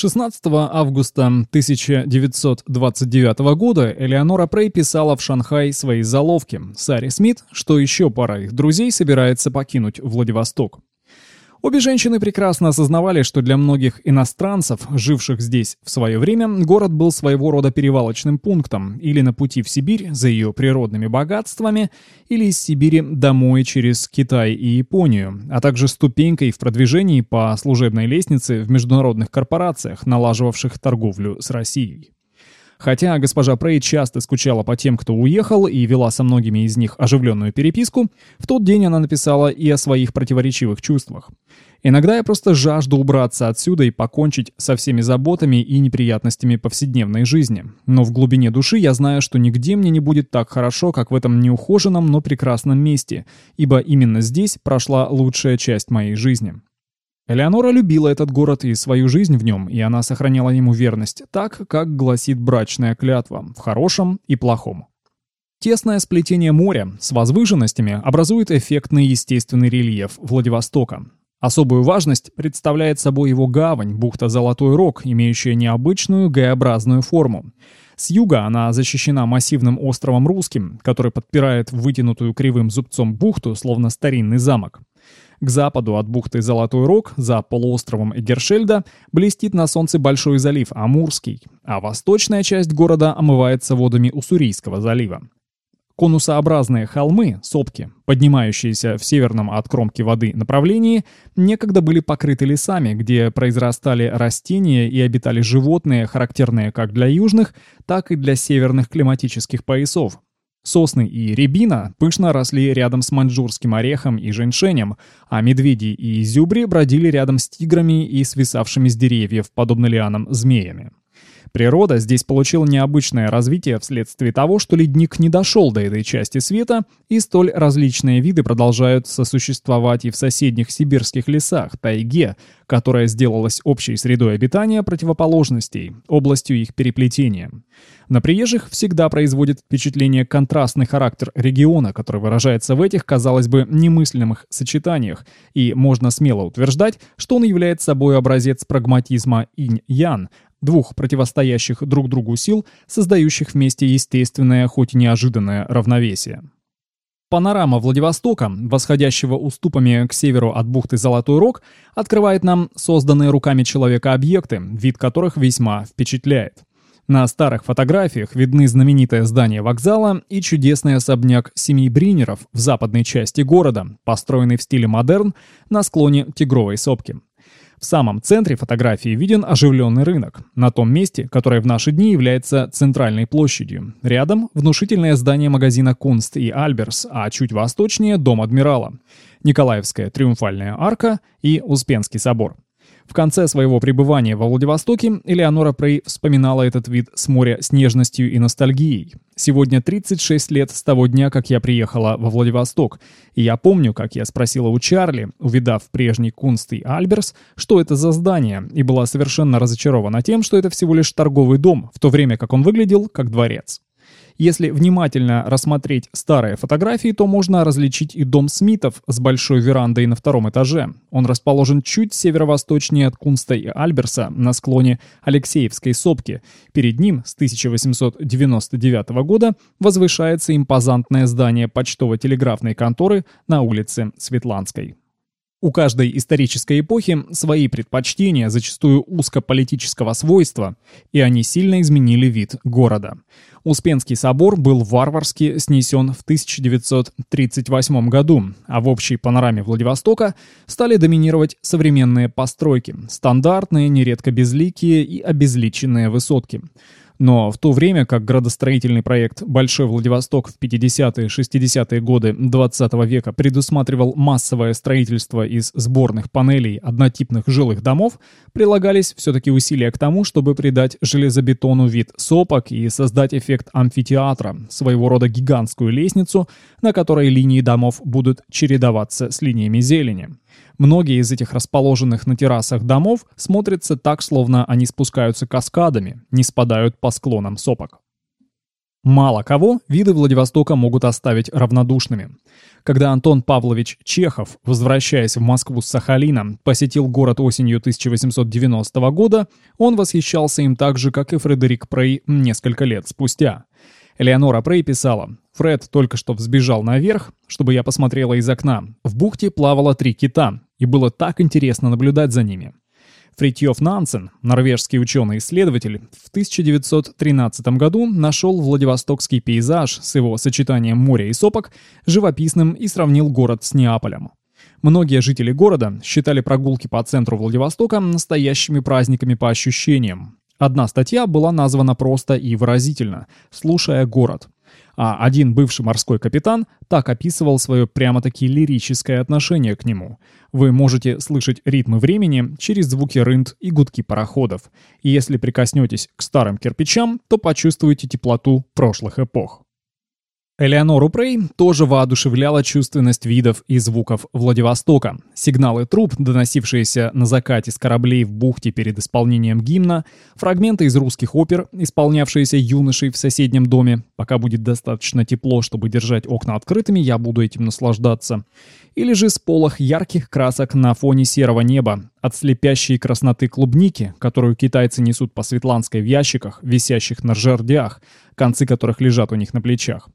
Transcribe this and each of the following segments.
16 августа 1929 года Элеонора Прей писала в Шанхай свои заловки. Саре Смит, что еще пара их друзей собирается покинуть Владивосток. Обе женщины прекрасно осознавали, что для многих иностранцев, живших здесь в свое время, город был своего рода перевалочным пунктом или на пути в Сибирь за ее природными богатствами, или из Сибири домой через Китай и Японию, а также ступенькой в продвижении по служебной лестнице в международных корпорациях, налаживавших торговлю с Россией. Хотя госпожа Прей часто скучала по тем, кто уехал, и вела со многими из них оживленную переписку, в тот день она написала и о своих противоречивых чувствах. «Иногда я просто жажду убраться отсюда и покончить со всеми заботами и неприятностями повседневной жизни. Но в глубине души я знаю, что нигде мне не будет так хорошо, как в этом неухоженном, но прекрасном месте, ибо именно здесь прошла лучшая часть моей жизни». Элеонора любила этот город и свою жизнь в нем, и она сохраняла ему верность, так, как гласит брачная клятва, в хорошем и плохом. Тесное сплетение моря с возвышенностями образует эффектный естественный рельеф Владивостока. Особую важность представляет собой его гавань, бухта Золотой Рог, имеющая необычную Г-образную форму. С юга она защищена массивным островом Русским, который подпирает вытянутую кривым зубцом бухту, словно старинный замок. К западу от бухты Золотой Рог, за полуостровом Эгершельда, блестит на солнце большой залив Амурский, а восточная часть города омывается водами Уссурийского залива. Конусообразные холмы, сопки, поднимающиеся в северном от кромки воды направлении, некогда были покрыты лесами, где произрастали растения и обитали животные, характерные как для южных, так и для северных климатических поясов, Сосны и рябина пышно росли рядом с маньчжурским орехом и женьшенем, а медведи и зюбри бродили рядом с тиграми и свисавшими с деревьев, подобно лианам, змеями. Природа здесь получила необычное развитие вследствие того, что ледник не дошел до этой части света, и столь различные виды продолжают сосуществовать и в соседних сибирских лесах, тайге, которая сделалась общей средой обитания противоположностей, областью их переплетения. На приезжих всегда производит впечатление контрастный характер региона, который выражается в этих, казалось бы, немыслимых сочетаниях, и можно смело утверждать, что он является собой образец прагматизма инь-ян, двух противостоящих друг другу сил, создающих вместе естественное, хоть и неожиданное равновесие. Панорама Владивостока, восходящего уступами к северу от бухты Золотой Рог, открывает нам созданные руками человека объекты, вид которых весьма впечатляет. На старых фотографиях видны знаменитое здание вокзала и чудесный особняк семьи Бринеров в западной части города, построенный в стиле модерн на склоне Тигровой сопки. В самом центре фотографии виден оживленный рынок, на том месте, которое в наши дни является центральной площадью. Рядом внушительное здание магазина «Кунст» и «Альберс», а чуть восточнее – дом адмирала, Николаевская триумфальная арка и Успенский собор. В конце своего пребывания во Владивостоке Элеонора Прей вспоминала этот вид с моря с нежностью и ностальгией. Сегодня 36 лет с того дня, как я приехала во Владивосток, и я помню, как я спросила у Чарли, увидав прежний Кунст и Альберс, что это за здание, и была совершенно разочарована тем, что это всего лишь торговый дом, в то время как он выглядел как дворец. Если внимательно рассмотреть старые фотографии, то можно различить и дом Смитов с большой верандой на втором этаже. Он расположен чуть северо-восточнее от Кунста и Альберса на склоне Алексеевской сопки. Перед ним с 1899 года возвышается импозантное здание почтово-телеграфной конторы на улице Светланской. У каждой исторической эпохи свои предпочтения, зачастую узкополитического свойства, и они сильно изменили вид города. Успенский собор был варварски снесен в 1938 году, а в общей панораме Владивостока стали доминировать современные постройки, стандартные, нередко безликие и обезличенные высотки – но в то время как градостроительный проект «Большой Владивосток» в 50-60-е годы 20 века предусматривал массовое строительство из сборных панелей однотипных жилых домов, прилагались все-таки усилия к тому, чтобы придать железобетону вид сопок и создать эффект амфитеатра, своего рода гигантскую лестницу, на которой линии домов будут чередоваться с линиями зелени. Многие из этих расположенных на террасах домов смотрятся так, словно они спускаются каскадами, не спадают по склонам сопок. Мало кого виды Владивостока могут оставить равнодушными. Когда Антон Павлович Чехов, возвращаясь в Москву с Сахалина, посетил город осенью 1890 года, он восхищался им так же, как и Фредерик Прей несколько лет спустя. Элеонора Прей писала, «Фред только что взбежал наверх, чтобы я посмотрела из окна. В бухте плавало три кита, и было так интересно наблюдать за ними. Фритьёв Нансен, норвежский ученый-исследователь, в 1913 году нашел Владивостокский пейзаж с его сочетанием моря и сопок живописным и сравнил город с Неаполем. Многие жители города считали прогулки по центру Владивостока настоящими праздниками по ощущениям. Одна статья была названа просто и выразительно «Слушая город». А один бывший морской капитан так описывал свое прямо-таки лирическое отношение к нему. Вы можете слышать ритмы времени через звуки рынд и гудки пароходов. И если прикоснетесь к старым кирпичам, то почувствуете теплоту прошлых эпох. Элеонору Прей тоже воодушевляла чувственность видов и звуков Владивостока. Сигналы труб, доносившиеся на закате с кораблей в бухте перед исполнением гимна, фрагменты из русских опер, исполнявшиеся юношей в соседнем доме. Пока будет достаточно тепло, чтобы держать окна открытыми, я буду этим наслаждаться. Или же сполох ярких красок на фоне серого неба, от слепящей красноты клубники, которую китайцы несут по Светланской в ящиках, висящих на жердях, концы которых лежат у них на плечах.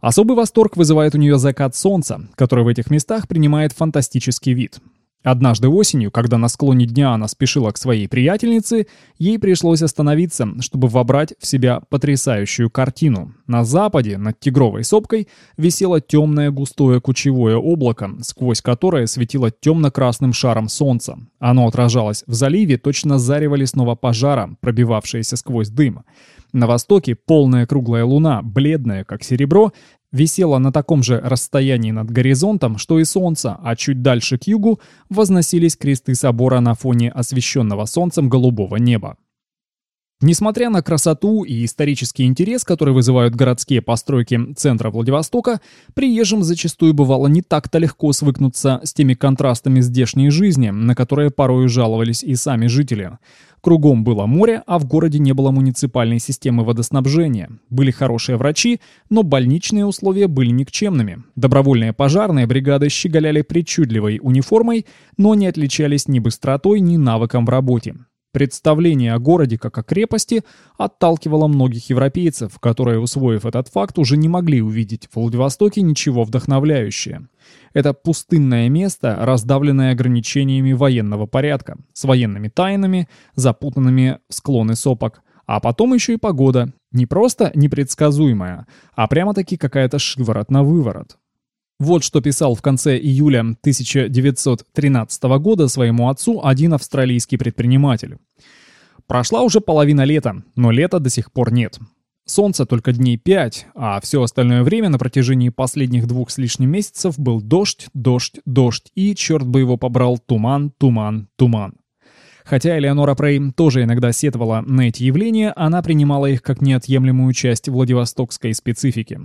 Особый восторг вызывает у нее закат солнца, который в этих местах принимает фантастический вид. Однажды осенью, когда на склоне дня она спешила к своей приятельнице, ей пришлось остановиться, чтобы вобрать в себя потрясающую картину. На западе, над Тигровой сопкой, висело темное густое кучевое облако, сквозь которое светило темно-красным шаром солнца. Оно отражалось в заливе точно зарево лесного пожара, пробивавшееся сквозь дым. На востоке полная круглая луна, бледная, как серебро, висела на таком же расстоянии над горизонтом, что и солнце, а чуть дальше к югу возносились кресты собора на фоне освещенного солнцем голубого неба. Несмотря на красоту и исторический интерес, который вызывают городские постройки центра Владивостока, приезжим зачастую бывало не так-то легко свыкнуться с теми контрастами здешней жизни, на которые порою жаловались и сами жители. Кругом было море, а в городе не было муниципальной системы водоснабжения. Были хорошие врачи, но больничные условия были никчемными. Добровольные пожарные бригады щеголяли причудливой униформой, но не отличались ни быстротой, ни навыком в работе. Представление о городе как о крепости отталкивало многих европейцев, которые, усвоив этот факт, уже не могли увидеть в Владивостоке ничего вдохновляющее. Это пустынное место, раздавленное ограничениями военного порядка, с военными тайнами, запутанными в склоны сопок, а потом еще и погода. Не просто непредсказуемая, а прямо-таки какая-то шиворот на выворот. Вот что писал в конце июля 1913 года своему отцу один австралийский предприниматель. Прошла уже половина лета, но лета до сих пор нет. Солнце только дней пять, а все остальное время на протяжении последних двух с лишним месяцев был дождь, дождь, дождь и, черт бы его побрал, туман, туман, туман. Хотя Элеонора Прей тоже иногда сетовала на эти явления, она принимала их как неотъемлемую часть владивостокской специфики.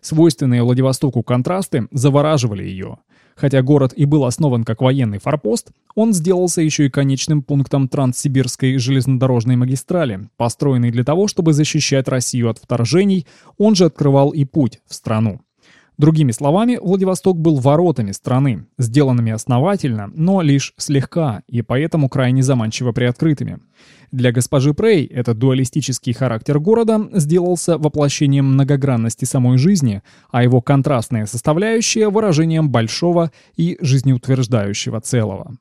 Свойственные Владивостоку контрасты завораживали ее. Хотя город и был основан как военный форпост, он сделался еще и конечным пунктом Транссибирской железнодорожной магистрали, построенной для того, чтобы защищать Россию от вторжений, он же открывал и путь в страну. Другими словами, Владивосток был воротами страны, сделанными основательно, но лишь слегка, и поэтому крайне заманчиво приоткрытыми. Для госпожи Прей этот дуалистический характер города сделался воплощением многогранности самой жизни, а его контрастная составляющая – выражением большого и жизнеутверждающего целого.